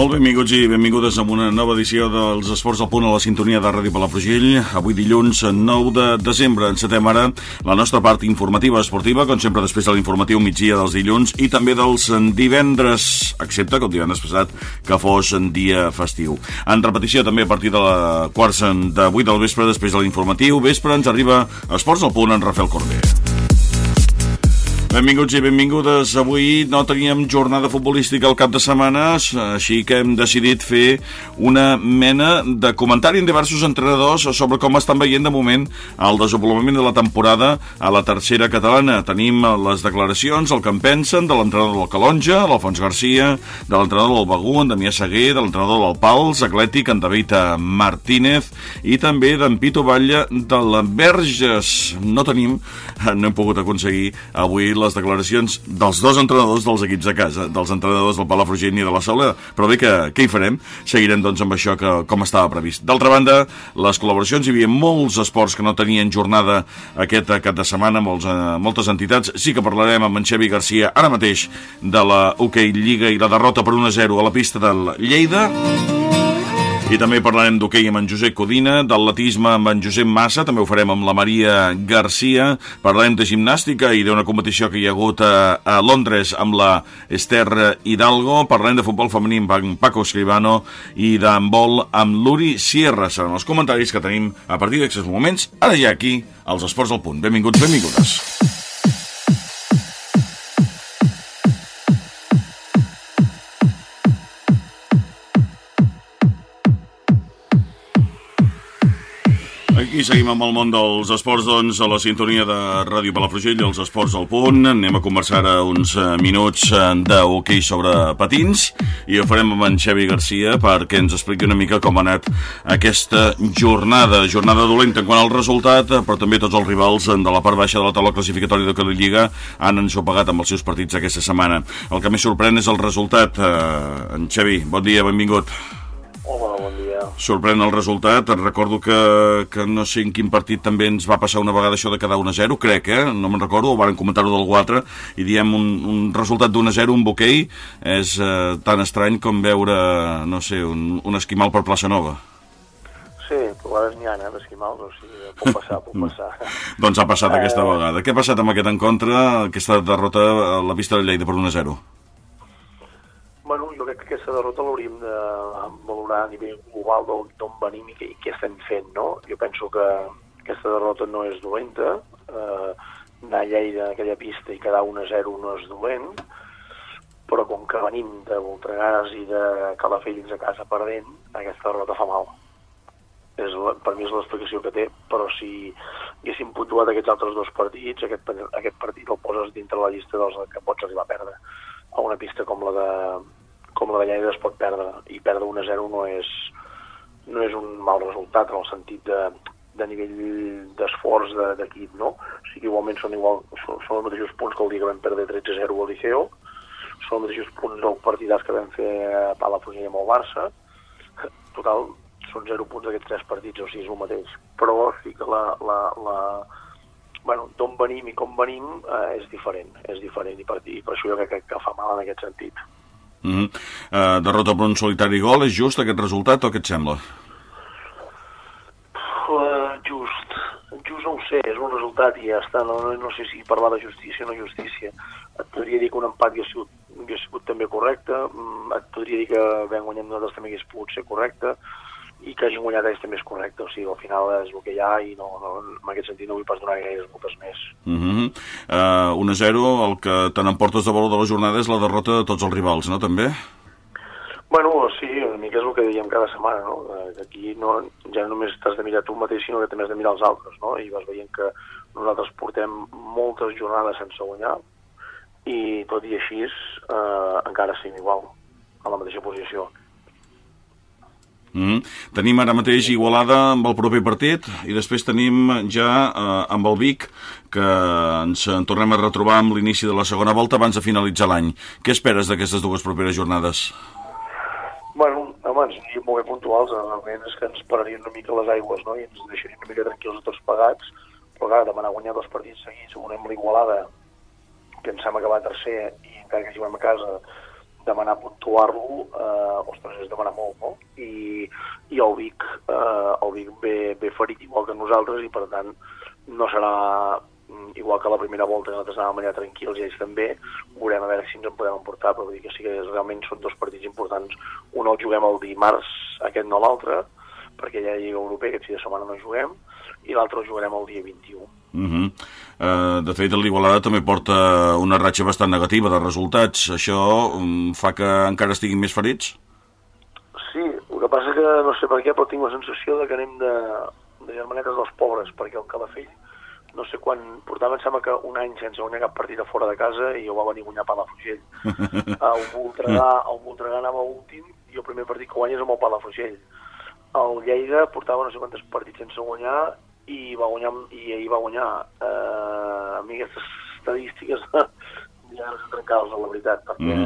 Molt benvinguts i benvingudes a una nova edició dels Esports al Punt a la sintonia de Ràdio Palafrugell. Avui dilluns 9 de desembre encetem ara la nostra part informativa esportiva, com sempre després de l'informatiu migdia dels dilluns i també dels divendres, excepte com divendres passat que fos en dia festiu. En repetició també a partir de la quarta de 8 del vespre després de l'informatiu. Vespre ens arriba Esports al Punt en Rafael Corder. Benvinguts i benvingudes. Avui no teníem jornada futbolística al cap de setmanes, així que hem decidit fer una mena de comentari en diversos entrenadors sobre com estan veient de moment el desenvolupament de la temporada a la tercera catalana. Tenim les declaracions, el que en pensen, de l'entrenador del Calonja, l'Alfons Garcia, de l'entrenador del Begú, en Damià Seguer, de l'entrenador del Pals, Atlètic, en David Martínez, i també d'en Pito Batlle de la Verges. No tenim, no hem pogut aconseguir avui les declaracions dels dos entrenadors dels equips de casa, dels entrenadors del Palafrugell i de la Sola, però bé que què hi farem? Seguirem doncs amb això que com estava previst. D'altra banda, les col·laboracions, hi havia molts esports que no tenien jornada aquest cap de setmana, molts, eh, moltes entitats, sí que parlarem amb en Xevi Garcia ara mateix de la Hockey Lliga i la derrota per 1-0 a la pista del Lleida. I també parlarem d'hoquei amb en Josep Codina, d'atletisme amb en Josep Massa, també ho farem amb la Maria Garcia, parlarem de gimnàstica i d'una competició que hi ha hagut a, a Londres amb la Esther Hidalgo, parlarem de futbol femení amb Paco Escribano i d'handbol amb l'Uri Sierra. Seran els comentaris que tenim a partir d'aquests moments, ara ja aquí, als Esports al Punt. Benvinguts, benvingudes. Aquí seguim amb el món dels esports, doncs, a la sintonia de Ràdio Palafrugell, els esports al punt. Anem a conversar ara uns eh, minuts eh, d'hoquei sobre patins i ho farem amb en Xavi Garcia perquè ens expliqui una mica com ha anat aquesta jornada. Jornada dolenta en quant al resultat, eh, però també tots els rivals de la part baixa de la taula classificatòria de la Lliga han ensopegat amb els seus partits aquesta setmana. El que més sorprèn és el resultat. En Xavi, bon dia, benvingut. Hola, bon dia. Sorprèn el resultat. Et recordo que, que no sé en quin partit també ens va passar una vegada això de quedar 1-0, crec, eh? No me'n recordo, ho varen comentar-ho del 4, i diem un, un resultat d'1-0, un boquei, és eh, tan estrany com veure, no sé, un, un esquimal per Plaça Nova. Sí, a vegades n'hi ha, eh, d'esquimals, o sigui, pot passar, pot passar. doncs ha passat Eh, aquesta vegada. Què ha passat amb aquest encontre, aquesta derrota a la pista de Lleida per 1-0? Bueno, jo crec que aquesta derrota l'hauríem de valorar a nivell global d'on venim i i què estem fent, no? Jo penso que aquesta derrota no és dolenta, eh, anar a Lleida en aquella pista i quedar 1-0 no és dolent, però com que venim de Voltregàs i de Calafells a casa perdent, aquesta derrota fa mal. És la, per mi és l'explicació que té, però si haguéssim puntuat aquests altres dos partits, aquest, aquest partit el poses dintre la llista dels que pots arribar a perdre. A una pista com la de, com la de Lleida es pot perdre, i perdre 1-0 no és, no és un mal resultat en el sentit de, de nivell d'esforç de- d'equip, no? O sigui, igualment són, igual, són, són els mateixos punts que el dia que vam perdre 13-0 al Liceo, són els mateixos punts del partidàs que vam fer a Palafrugell amb el Barça, total, són 0 punts d'aquests tres partits, o sigui, és el mateix. Però sí que la... la, la bueno, d'on venim i com venim eh, és diferent, és diferent, i per, i per això jo crec que, que fa mal en aquest sentit. Mm -hmm. uh, derrota per un solitari gol, és just aquest resultat o què et sembla? Uh, just, just no ho sé, és un resultat i ja està, no, no, no sé si parlar de justícia o no justícia. Et podria dir que un empat hauria sigut, hauria sigut també correcte, mm, et podria dir que haver guanyat nosaltres també hagués pogut ser correcte, i que hagin guanyat ells també és correcte, o sigui, al final és el que hi ha i no, no, en aquest sentit no vull pas donar gaires moltes més. Uh -huh. uh, 1-0, el que te n'emportes de valor de la jornada és la derrota de tots els rivals, no, també? Bueno, sí, una mica és el que dèiem cada setmana, no? Eh, Aquí no, ja no només t'has de mirar tu mateix, sinó que també has de mirar els altres, no? I vas veient que nosaltres portem moltes jornades sense guanyar i tot i així eh, encara seguim igual, a la mateixa posició. Mm. Tenim ara mateix Igualada amb el proper partit i després tenim ja eh, amb el Vic que ens en tornem a retrobar amb l'inici de la segona volta abans de finalitzar l'any. Què esperes d'aquestes dues properes jornades? Bueno, home, ens aniríem molt bé puntuals, realment és que ens pararien una mica les aigües, no?, i ens deixarien una mica tranquils a tots pagats, però clar, demanar guanyar dos partits seguits, amb l'Igualada, que ens hem acabat tercer, i encara que juguem a casa, demanar puntuar-lo, eh, ostres, és demanar molt, no? I, i el Vic, eh, el Vic ve, ve ferit igual que nosaltres i per tant no serà mm, igual que la primera volta que nosaltres anàvem allà tranquils i ells també, veurem a veure si ens en podem emportar, però vull dir que sí que realment són dos partits importants. Un el juguem el dimarts, aquest no l'altre, perquè ja hi ha Lliga Europea, aquest fi de setmana no juguem, i l'altre el jugarem el dia 21. Uh -huh. uh, de fet, l'Igualada també porta una ratxa bastant negativa de resultats. Això um, fa que encara estiguin més ferits? Sí, el que passa que no sé per què, però tinc la sensació de que anem de, de germanetes dels pobres, perquè el Calafell, no sé quan, portava, em sembla que un any sense guanyar cap partit a fora de casa i jo va venir a guanyar Palafrugell. el Voltregà, el Voltregà anava últim i el primer partit que guanya és amb el Palafrugell. El Lleida portava no sé quantes partits sense guanyar i va guanyar i ahir va guanyar eh, a mi aquestes estadístiques ja no són trencades, la veritat, perquè mm.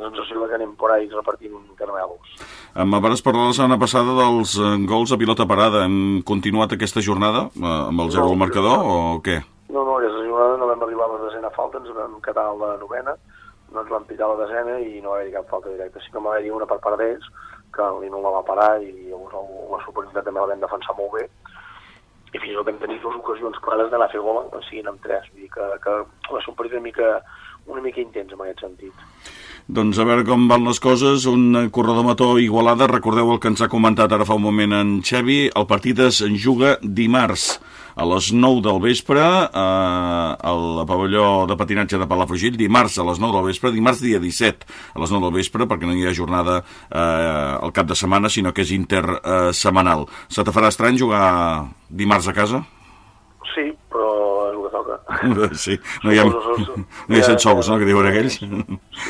la sensació que anem por ahí repartint caramelos. Em vas parlar la setmana passada dels eh, gols a pilota parada. Hem continuat aquesta jornada eh, amb el 0 no, al marcador no, o què? No, no, aquesta jornada no vam arribar a la desena falta, ens vam quedar a la novena, no ens vam pitar la desena i no va haver cap falta directa. Sí que va haver una per part d'ells, que l'Ino la va parar i llavors la superioritat també la vam defensar molt bé i fins i tot hem tenir dues ocasions clares d'anar a fer gol, en siguin amb tres. Vull dir que, que un partit una mica, una mica intens en aquest sentit. Doncs a veure com van les coses, un corredor mató Igualada, recordeu el que ens ha comentat ara fa un moment en Xevi, el partit es juga dimarts a les 9 del vespre eh, al pavelló de patinatge de Palafrugell, dimarts a les 9 del vespre, dimarts dia 17 a les 9 del vespre, perquè no hi ha jornada eh, al cap de setmana, sinó que és intersetmanal. Eh, Se te farà estrany jugar dimarts a casa? Sí, però toca. Sí, no hi ha, no hi ha sous, no?, que diuen aquells. Sí,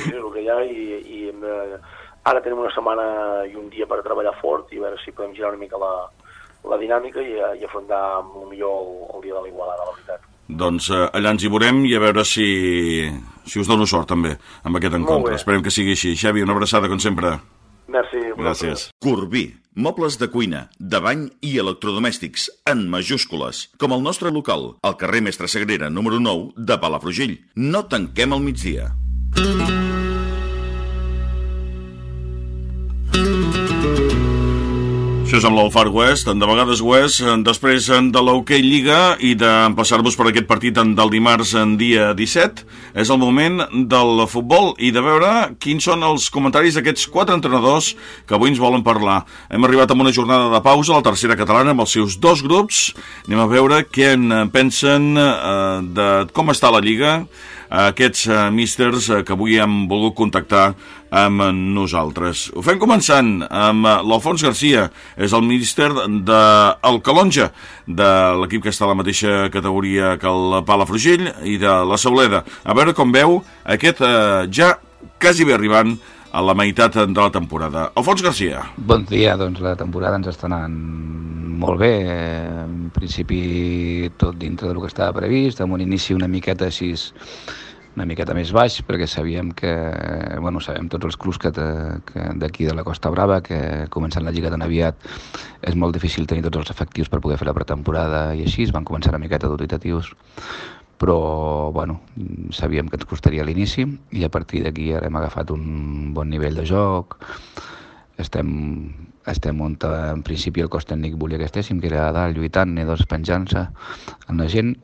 és el que hi ha i, i hem de... ara tenim una setmana i un dia per treballar fort i veure si podem girar una mica la, la dinàmica i, i afrontar millor el, el dia de l'Igualada, la veritat. Doncs eh, allà ens hi veurem i a veure si, si us dono sort també amb aquest encontre. Esperem que sigui així. Xavi, una abraçada com sempre. Merci. Gràcies. Corbí, mobles de cuina, de bany i electrodomèstics, en majúscules, com el nostre local, al carrer Mestre Sagrera, número 9, de Palafrugell. No tanquem al migdia. Això és amb l'Alfar West, de vegades West, després de l'Hockey Lliga i d'empassar-vos per aquest partit del dimarts en dia 17, és el moment del futbol i de veure quins són els comentaris d'aquests quatre entrenadors que avui ens volen parlar. Hem arribat a una jornada de pausa, la tercera catalana, amb els seus dos grups. Anem a veure què en pensen eh, de com està la Lliga, aquests místers uh, que avui hem volgut contactar amb nosaltres. Ho fem començant amb uh, l'Alfons Garcia, és el míster de Calonja, de l'equip que està a la mateixa categoria que el Palafrugell i de la Sauleda. A veure com veu aquest uh, ja quasi bé arribant a la meitat de la temporada. Alfons Garcia. Bon dia, doncs la temporada ens està anant molt bé, en principi tot dintre del que estava previst, amb un inici una miqueta així una miqueta més baix perquè sabíem que, bueno, sabem tots els clubs que, que d'aquí de la Costa Brava que començant la Lliga tan aviat és molt difícil tenir tots els efectius per poder fer la pretemporada i així, van començar una miqueta dubitatius però bueno, sabíem que ens costaria l'inici i a partir d'aquí ara hem agafat un bon nivell de joc. Estem, estem on en principi el cos tècnic volia que estéssim, que era a dalt lluitant, dos penjant-se en la gent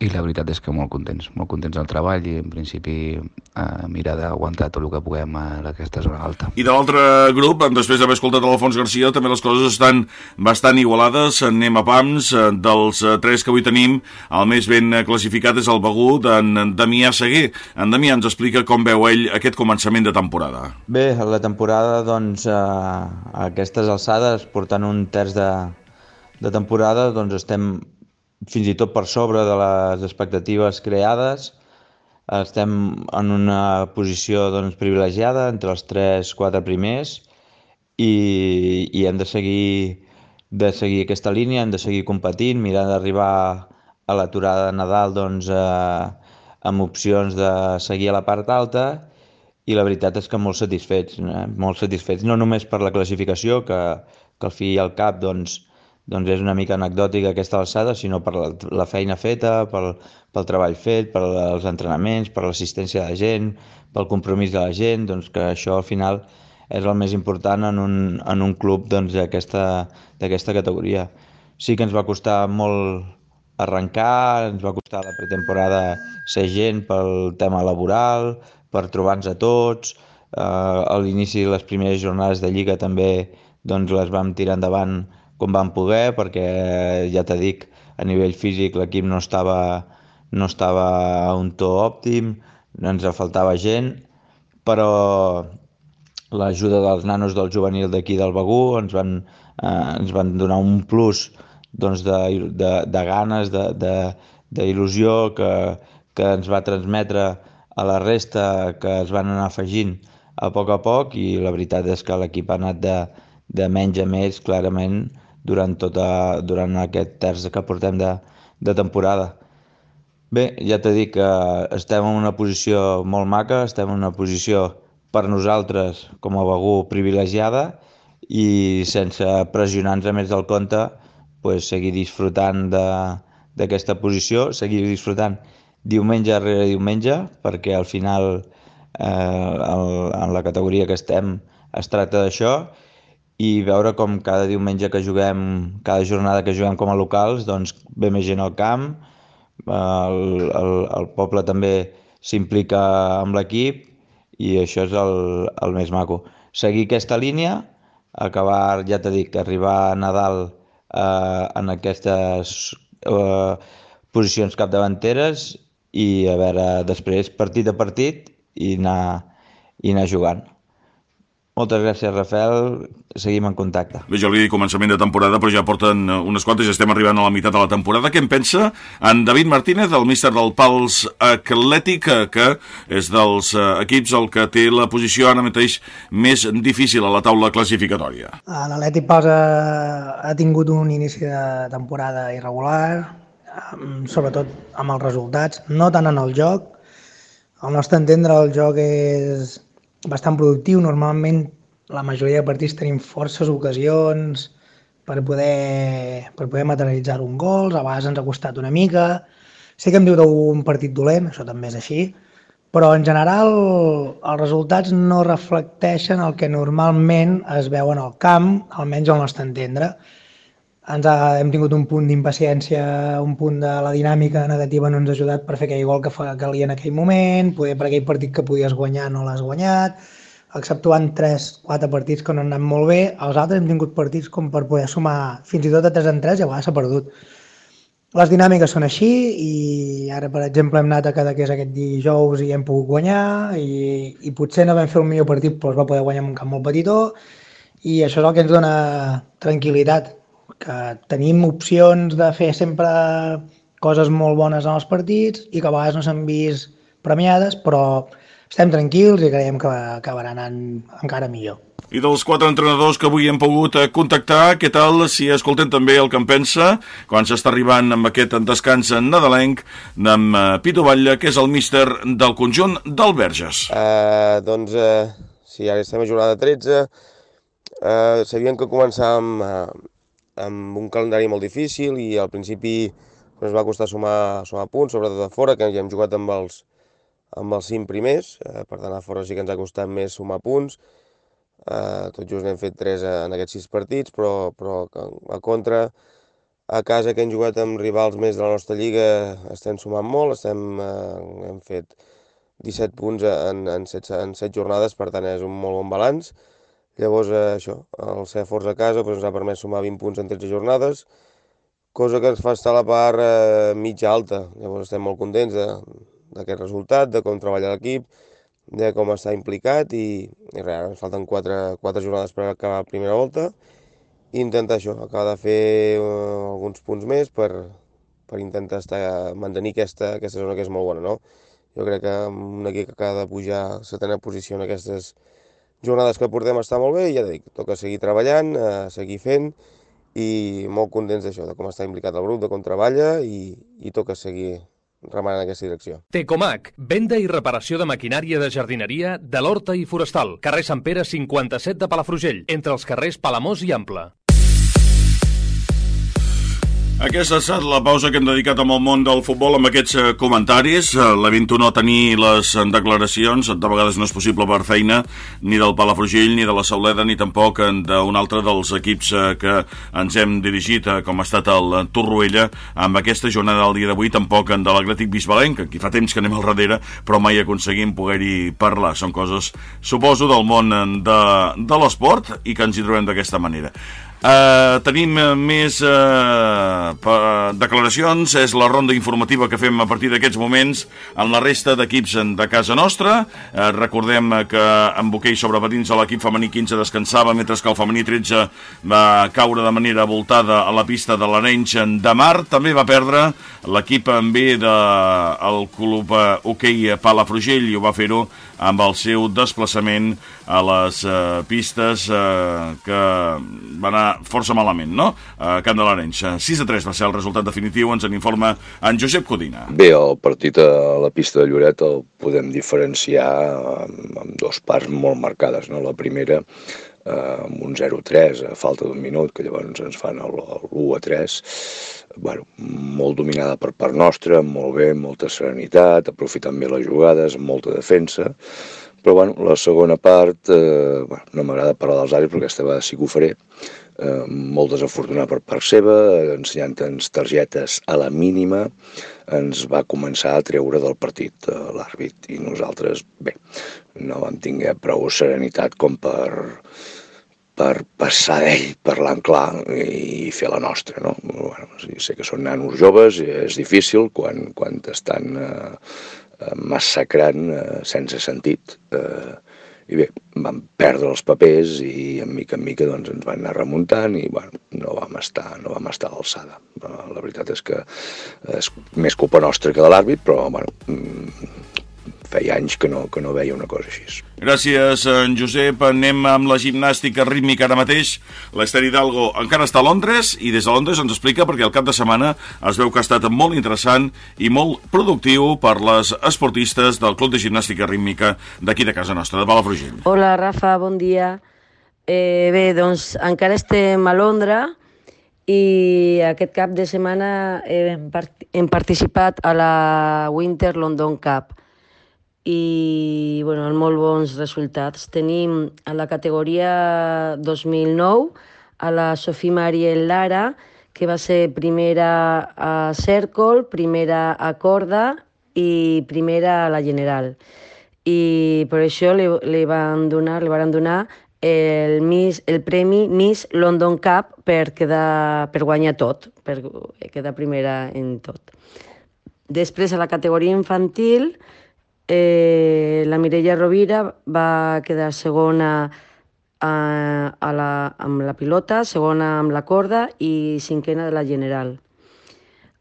i la veritat és que molt contents, molt contents del treball i en principi eh, mirar d'aguantar tot el que puguem a aquesta zona alta. I de l'altre grup, després d'haver escoltat l'Alfons Garcia, també les coses estan bastant igualades, anem a pams, eh, dels eh, tres que avui tenim, el més ben classificat és el Begú d'en Damià Seguer. En Damià ens explica com veu ell aquest començament de temporada. Bé, la temporada, doncs, eh, a aquestes alçades, portant un terç de, de temporada, doncs estem fins i tot per sobre de les expectatives creades. Estem en una posició doncs, privilegiada entre els 3-4 primers i, i hem de seguir, de seguir aquesta línia, hem de seguir competint, mirar d'arribar a l'aturada de Nadal doncs, eh, amb opcions de seguir a la part alta i la veritat és que molt satisfets, eh? molt satisfets no només per la classificació, que, que al fi i al cap doncs, doncs és una mica anecdòtica aquesta alçada, sinó per la, la feina feta, pel, pel treball fet, per els entrenaments, per l'assistència de la gent, pel compromís de la gent, doncs que això al final és el més important en un, en un club doncs, d'aquesta doncs, categoria. Sí que ens va costar molt arrencar, ens va costar la pretemporada ser gent pel tema laboral, per trobar-nos a tots, eh, a l'inici les primeres jornades de Lliga també doncs, les vam tirar endavant com vam poder, perquè ja t'he dic, a nivell físic l'equip no estava, no estava a un to òptim, ens faltava gent, però l'ajuda dels nanos del juvenil d'aquí del Begú ens van, eh, ens van donar un plus doncs, de, de, de ganes, d'il·lusió que, que ens va transmetre a la resta que es van anar afegint a poc a poc i la veritat és que l'equip ha anat de, de menys a més clarament durant, tota, durant aquest terç que portem de, de temporada. Bé, ja t'he dit que estem en una posició molt maca, estem en una posició per nosaltres com a Begú privilegiada i sense pressionar-nos a més del compte pues, seguir disfrutant d'aquesta posició, seguir disfrutant diumenge rere diumenge, perquè al final eh, el, en la categoria que estem es tracta d'això i veure com cada diumenge que juguem, cada jornada que juguem com a locals, doncs ve més gent al camp, el, el, el poble també s'implica amb l'equip i això és el, el més maco. Seguir aquesta línia, acabar, ja t'he dit, arribar a Nadal eh, en aquestes eh, posicions capdavanteres i a veure després partit a partit i anar, i anar jugant. Moltes gràcies, Rafael. Seguim en contacte. Bé, jo li dic començament de temporada, però ja porten eh, unes quantes i estem arribant a la meitat de la temporada. Què en pensa en David Martínez, el míster del Pals Atlètic, eh, que és dels eh, equips el que té la posició ara mateix més difícil a la taula classificatòria? L'Atlètic Pals ha, ha tingut un inici de temporada irregular, sobretot amb els resultats, no tant en el joc. Al nostre entendre, el joc és bastant productiu. Normalment la majoria de partits tenim forces ocasions per poder, per poder materialitzar un gol, a vegades ens ha costat una mica. Sé que em diu d'un partit dolent, això també és així, però en general els resultats no reflecteixen el que normalment es veu en el camp, almenys al nostre entendre. Ens ha, hem tingut un punt d'impaciència, un punt de la dinàmica negativa no ens ha ajudat per fer aquell gol que calia en aquell moment, poder per aquell partit que podies guanyar no l'has guanyat, exceptuant 3-4 partits que no han anat molt bé, els altres hem tingut partits com per poder sumar fins i tot a 3 en 3 i a vegades s'ha perdut. Les dinàmiques són així i ara, per exemple, hem anat a cada que és aquest dijous i hem pogut guanyar i, i potser no vam fer un millor partit però es va poder guanyar en un camp molt petitó i això és el que ens dona tranquil·litat que tenim opcions de fer sempre coses molt bones en els partits i que a vegades no s'han vist premiades, però estem tranquils i creiem que acabarà anant encara millor. I dels quatre entrenadors que avui hem pogut eh, contactar, què tal si escoltem també el que en pensa quan s'està arribant amb aquest descans nadalenc d'en eh, Pito Batlle, que és el míster del conjunt del Verges? Uh, doncs, uh, sí, ara estem a jornada 13, uh, sabíem que començàvem uh, amb un calendari molt difícil i al principi ens va costar sumar, sumar punts, sobretot a fora, que ja hem jugat amb els, amb els cinc primers, eh, per tant a fora sí que ens ha costat més sumar punts, eh, tot just n'hem fet tres en aquests sis partits, però, però a contra, a casa que hem jugat amb rivals més de la nostra lliga estem sumant molt, estem, eh, hem fet 17 punts en, en, 7, en 7 jornades, per tant és un molt bon balanç, Llavors, eh, això, el ser forts a casa doncs, ens ha permès sumar 20 punts en 13 jornades, cosa que ens fa estar a la part eh, mitja alta. Llavors estem molt contents d'aquest resultat, de com treballa l'equip, de com està implicat i, i res, ens falten 4, 4 jornades per acabar la primera volta i intentar això, acabar de fer uh, alguns punts més per, per intentar estar, mantenir aquesta, aquesta zona que és molt bona, no? Jo crec que un equip que acaba de pujar setena posició en aquestes jornades que portem està molt bé i ja dic, toca seguir treballant, eh, seguir fent i molt contents d'això, de com està implicat el grup, de com treballa i, i toca seguir remant en aquesta direcció. Tecomac, venda i reparació de maquinària de jardineria de l'Horta i Forestal, carrer Sant Pere 57 de Palafrugell, entre els carrers Palamós i Ample. Aquesta ha estat la pausa que hem dedicat amb el món del futbol amb aquests eh, comentaris. Eh, la 21 tenir les declaracions, de vegades no és possible per feina, ni del Palafrugell, ni de la Sauleda, ni tampoc d'un altre dels equips eh, que ens hem dirigit, com ha estat el Torroella, amb aquesta jornada del dia d'avui, tampoc de l'Atlètic Bisbalenc, que fa temps que anem al darrere, però mai aconseguim poder-hi parlar. Són coses, suposo, del món de, de l'esport i que ens hi trobem d'aquesta manera. Uh, tenim uh, més uh, declaracions, és la ronda informativa que fem a partir d'aquests moments en la resta d'equips de casa nostra. Uh, recordem que en hoquei sobre patins l'equip femení 15 descansava, mentre que el femení 13 va caure de manera voltada a la pista de l'Arenys de Mar. També va perdre l'equip en B del de, club hoquei Palafrugell i ho va fer-ho amb el seu desplaçament a les uh, pistes uh, que va anar força malament, no? A Camp de l'Arenys. 6 a 3 va ser el resultat definitiu, ens en informa en Josep Codina. Bé, el partit a la pista de Lloret el podem diferenciar amb, amb dos parts molt marcades, no? La primera eh, amb un 0-3 a falta d'un minut, que llavors ens fan l'1 a 3, bueno, molt dominada per part nostra, molt bé, molta serenitat, aprofitant bé les jugades, molta defensa, però bueno, la segona part, eh, bueno, no m'agrada parlar dels àrbits perquè aquesta vegada sí que ho faré, eh, molt desafortunat per part seva, ensenyant-nos targetes a la mínima, ens va començar a treure del partit eh, l'àrbit i nosaltres, bé, no vam tinguer prou serenitat com per, per passar d'ell parlant clar i fer la nostra. No? Bueno, sé que són nanos joves i és difícil quan, quan t'estan eh, massacrant eh, sense sentit. Eh, i bé, vam perdre els papers i en mica en mica doncs, ens van anar remuntant i bueno, no vam estar, no vam estar a l'alçada. La veritat és que és més culpa nostra que de l'àrbit, però bueno, mm, feia anys que no, que no veia una cosa així. Gràcies, en Josep. Anem amb la gimnàstica rítmica ara mateix. L'Ester Hidalgo encara està a Londres i des de Londres ens explica perquè el cap de setmana es veu que ha estat molt interessant i molt productiu per les esportistes del Club de Gimnàstica Rítmica d'aquí de casa nostra, de Palafrugell. Hola, Rafa, bon dia. Eh, bé, doncs encara estem a Londres i aquest cap de setmana hem, part hem participat a la Winter London Cup i bueno, amb molt bons resultats. Tenim a la categoria 2009 a la Sofia Mariel Lara, que va ser primera a cèrcol, primera a corda i primera a la general. I per això li, li van donar, li van donar el, Miss, el premi Miss London Cup per, quedar, per guanyar tot, per quedar primera en tot. Després, a la categoria infantil, Eh, la Mireia Rovira va quedar segona a, a la, amb la pilota, segona amb la corda i cinquena de la general.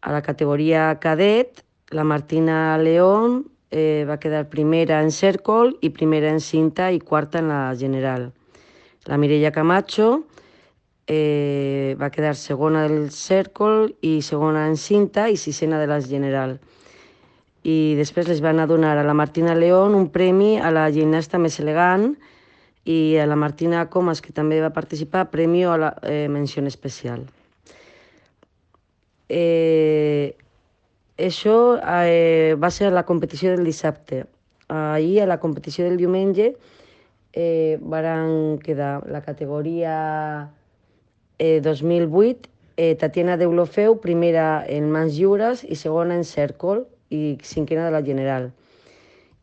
A la categoria cadet, la Martina León eh, va quedar primera en cèrcol i primera en cinta i quarta en la general. La Mireia Camacho eh, va quedar segona del cèrcol i segona en cinta i sisena de la general i després les van a donar a la Martina León un premi a la gimnasta més elegant i a la Martina Comas, que també va participar, premi a la eh, menció especial. Eh, això eh, va ser la competició del dissabte. Ahir, a la competició del diumenge, eh, van quedar la categoria eh, 2008, eh, Tatiana Deulofeu, primera en mans lliures i segona en cèrcol, i cinquena de la general.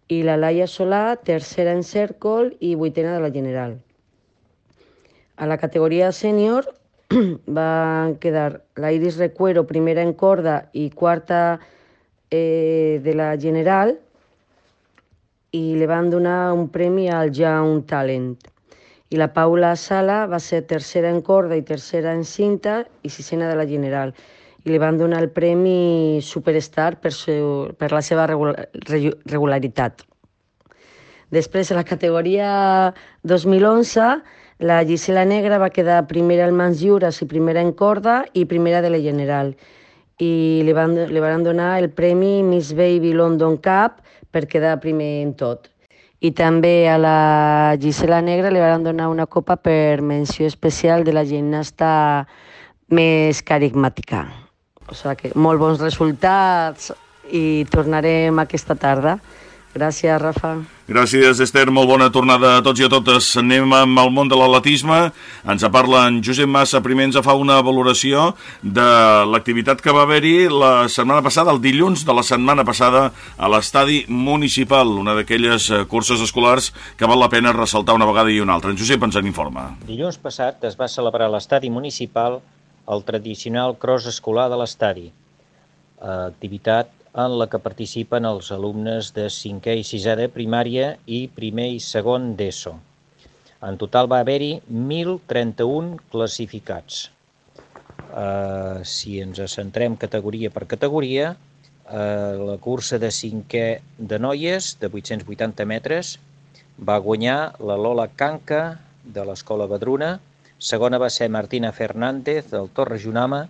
I la Laia Solà, tercera en cèrcol i vuitena de la general. A la categoria sènior van quedar la Iris Recuero, primera en corda i quarta eh, de la general, i li van donar un premi al Young Talent. I la Paula Sala va ser tercera en corda i tercera en cinta i sisena de la general i li van donar el premi Superstar per, su, per la seva regularitat. Després, a la categoria 2011, la Gisela Negra va quedar primera al mans lliures i primera en corda i primera de la general. I li van, li van donar el premi Miss Baby London Cup per quedar primer en tot. I també a la Gisela Negra li van donar una copa per menció especial de la gimnasta més carismàtica. O sigui que molt bons resultats i tornarem aquesta tarda. Gràcies, Rafa. Gràcies, Esther. Molt bona tornada a tots i a totes. Anem amb el món de l'atletisme. Ens parla en Josep Massa. Primer ens fa una valoració de l'activitat que va haver-hi la setmana passada, el dilluns de la setmana passada, a l'estadi municipal, una d'aquelles eh, curses escolars que val la pena ressaltar una vegada i una altra. En Josep ens en informa. Dilluns passat es va celebrar a l'estadi municipal el tradicional cross escolar de l'estadi, activitat en la que participen els alumnes de 5è i 6è de primària i primer i segon d'ESO. En total va haver-hi 1.031 classificats. Uh, si ens centrem categoria per categoria, uh, la cursa de 5è de noies, de 880 metres, va guanyar la Lola Canca, de l'Escola Badruna, segona va ser Martina Fernández, del Torre Junama,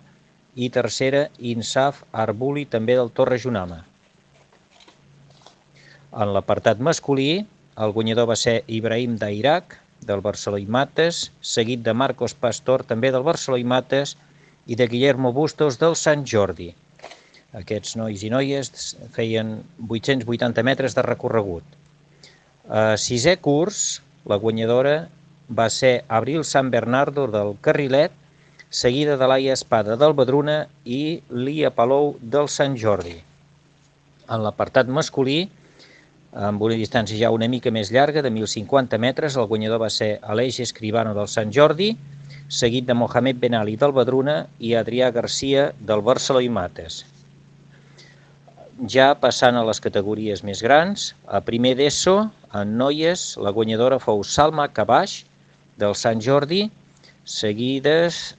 i tercera Insaf Arbuli, també del Torre Junama. En l'apartat masculí, el guanyador va ser Ibrahim d'Iraq, del Barceló i Mates, seguit de Marcos Pastor, també del Barceló i Mates, i de Guillermo Bustos, del Sant Jordi. Aquests nois i noies feien 880 metres de recorregut. A sisè curs, la guanyadora va ser Abril San Bernardo del Carrilet, seguida de Laia Espada del Badruna i Lia Palou del Sant Jordi. En l'apartat masculí, amb una distància ja una mica més llarga, de 1.050 metres, el guanyador va ser Aleix Escribano del Sant Jordi, seguit de Mohamed Benali del Badruna i Adrià Garcia del Barceló i Mates. Ja passant a les categories més grans, a primer d'ESO, en noies, la guanyadora fou Salma Cabaix, del Sant Jordi, seguides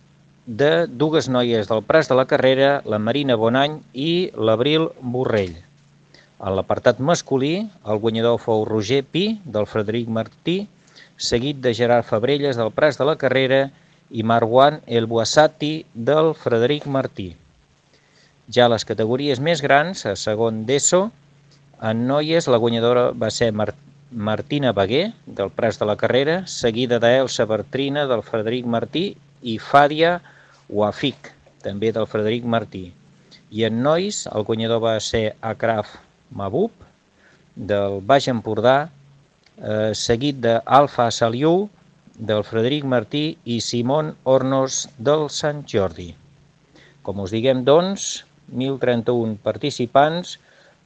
de dues noies del Pras de la Carrera, la Marina Bonany i l'Abril Borrell. En l'apartat masculí, el guanyador fou Roger Pi, del Frederic Martí, seguit de Gerard Fabrelles, del Pras de la Carrera, i Marwan El Buasati, del Frederic Martí. Ja a les categories més grans, a segon d'ESO, en noies la guanyadora va ser Mart Martina Baguer, del Pras de la Carrera, seguida d'Elsa Bertrina, del Frederic Martí, i Fàdia Wafik, també del Frederic Martí. I en nois, el guanyador va ser Akraf Mabub, del Baix Empordà, eh, seguit d'Alfa Saliu, del Frederic Martí i Simon Hornos del Sant Jordi. Com us diguem, doncs, 1.031 participants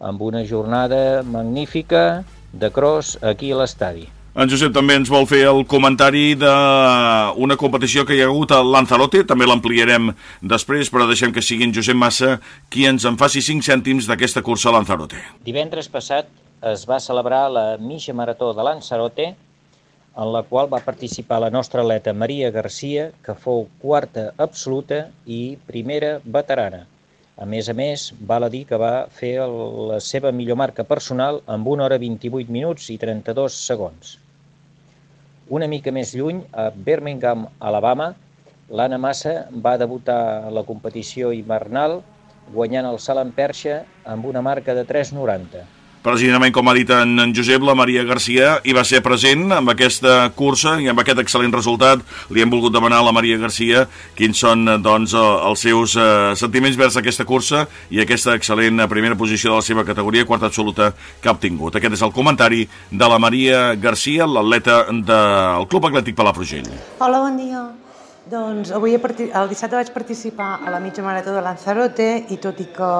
amb una jornada magnífica de cross aquí a l'estadi. En Josep també ens vol fer el comentari d'una competició que hi ha hagut a Lanzarote, també l'ampliarem després, però deixem que sigui en Josep Massa qui ens en faci 5 cèntims d'aquesta cursa a Lanzarote. Divendres passat es va celebrar la Mitja Marató de Lanzarote, en la qual va participar la nostra atleta Maria Garcia, que fou quarta absoluta i primera veterana. A més a més, val a dir que va fer la seva millor marca personal amb 1 hora 28 minuts i 32 segons. Una mica més lluny, a Birmingham, Alabama, l'Anna Massa va debutar a la competició hivernal guanyant el salt en perxa amb una marca de 3,90. Precisament, com ha dit en, en Josep, la Maria Garcia hi va ser present amb aquesta cursa i amb aquest excel·lent resultat. Li hem volgut demanar a la Maria Garcia quins són doncs, eh, els seus eh, sentiments vers aquesta cursa i aquesta excel·lent primera posició de la seva categoria, quarta absoluta que ha obtingut. Aquest és el comentari de la Maria Garcia, l'atleta del Club Atlètic Palafrugell. Hola, bon dia. Doncs avui el dissabte vaig participar a la mitja marató de Lanzarote i tot i que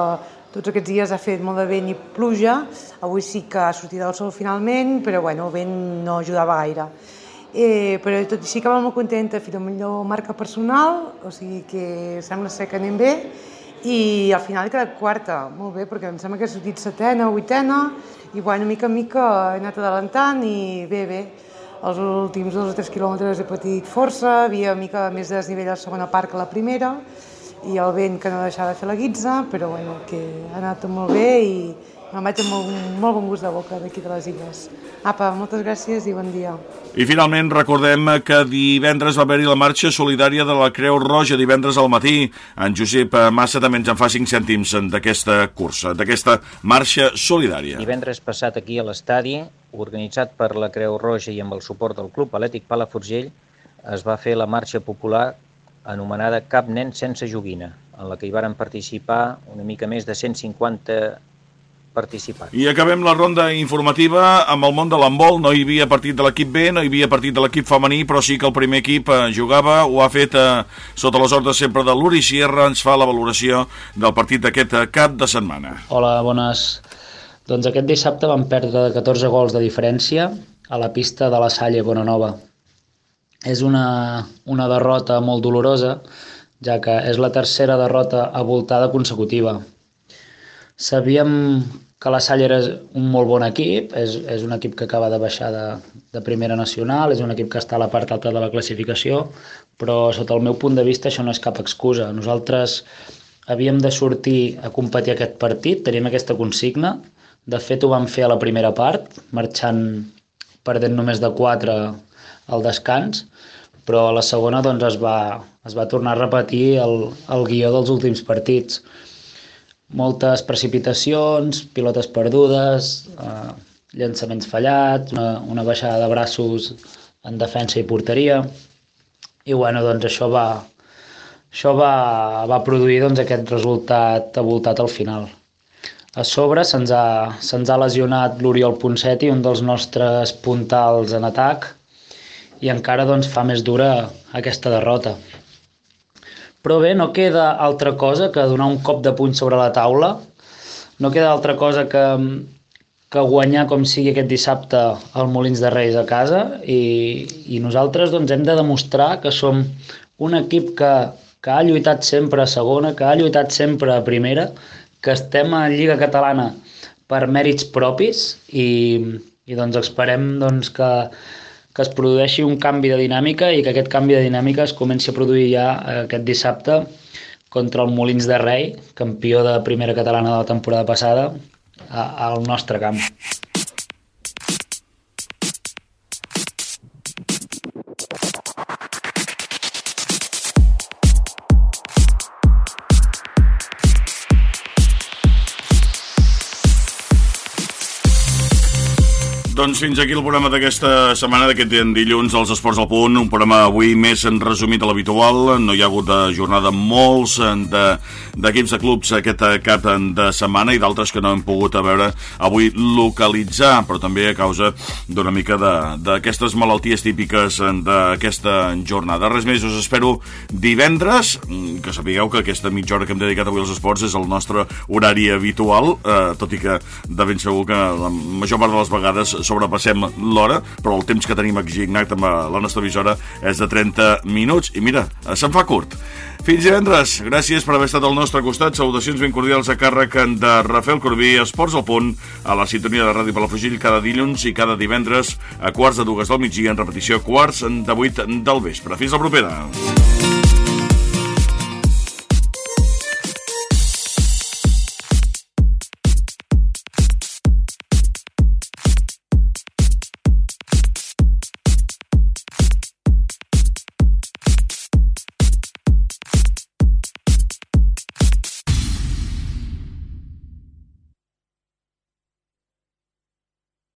tots aquests dies ha fet molt de vent i pluja, avui sí que ha sortit el sol finalment, però bueno, el vent no ajudava gaire. Eh, però tot i així va molt contenta, la millor marca personal, o sigui que sembla ser que anem bé, i al final he quedat quarta, molt bé, perquè em sembla que he sortit setena vuitena, i bueno, mica en mica he anat adelantant i bé, bé. Els últims dos o tres quilòmetres he patit força, havia mica més de desnivell a la segona part que la primera, i el vent que no deixava de fer la guitza, però bueno, que ha anat molt bé i me'n vaig amb molt, molt bon gust de boca d'aquí de les illes. Apa, moltes gràcies i bon dia. I finalment recordem que divendres va haver-hi la marxa solidària de la Creu Roja, divendres al matí. En Josep Massa també ens en fa 5 cèntims d'aquesta cursa, d'aquesta marxa solidària. Divendres passat aquí a l'estadi, organitzat per la Creu Roja i amb el suport del Club Atlètic Palafrugell, es va fer la marxa popular anomenada Cap nen sense joguina, en la que hi varen participar una mica més de 150 participants. I acabem la ronda informativa amb el món de l'handbol. No hi havia partit de l'equip B, no hi havia partit de l'equip femení, però sí que el primer equip eh, jugava, ho ha fet eh, sota les ordres sempre de l'Uri Sierra, ens fa la valoració del partit d'aquest eh, cap de setmana. Hola, bones. Doncs aquest dissabte vam perdre 14 gols de diferència a la pista de la Salle Bonanova. És una, una derrota molt dolorosa, ja que és la tercera derrota avoltada consecutiva. Sabíem que la Salle era un molt bon equip, és, és un equip que acaba de baixar de, de primera nacional, és un equip que està a la part alta de la classificació, però sota el meu punt de vista això no és cap excusa. Nosaltres havíem de sortir a competir aquest partit, tenim aquesta consigna, de fet ho vam fer a la primera part, marxant perdent només de 4 al descans, però a la segona doncs, es, va, es va tornar a repetir el, el guió dels últims partits moltes precipitacions, pilotes perdudes, eh, llançaments fallats, una, una baixada de braços en defensa i porteria. I bueno, doncs això va, això va, va produir doncs, aquest resultat avoltat al final. A sobre se'ns ha, se ha lesionat l'Oriol Ponseti, un dels nostres puntals en atac, i encara doncs, fa més dura aquesta derrota. Però bé, no queda altra cosa que donar un cop de puny sobre la taula, no queda altra cosa que, que guanyar com sigui aquest dissabte al Molins de Reis a casa i, i nosaltres doncs, hem de demostrar que som un equip que, que ha lluitat sempre a segona, que ha lluitat sempre a primera, que estem a Lliga Catalana per mèrits propis i, i doncs esperem doncs, que, que es produeixi un canvi de dinàmica i que aquest canvi de dinàmica es comenci a produir ja eh, aquest dissabte contra el Molins de Rei, campió de primera catalana de la temporada passada, al nostre camp. Doncs fins aquí el programa d'aquesta setmana, d'aquest dilluns, als Esports al Punt, un programa avui més en resumit de l'habitual, no hi ha hagut jornada molts d'equips de, de clubs aquest cap de setmana i d'altres que no hem pogut a veure avui localitzar, però també a causa d'una mica d'aquestes malalties típiques d'aquesta jornada. Res més, us espero divendres, que sapigueu que aquesta mitja hora que hem dedicat avui als esports és el nostre horari habitual, eh, tot i que de ben segur que la major part de les vegades sobrepassem l'hora, però el temps que tenim assignat amb la nostra visora és de 30 minuts, i mira, se'n fa curt. Fins divendres. Gràcies per haver estat al nostre costat. Salutacions ben cordials a càrrec de Rafael Corbí, Esports al Punt, a la sintonia de Ràdio Palafrugell cada dilluns i cada divendres a quarts de dues del migdia en repetició quarts de vuit del vespre. Fins la propera.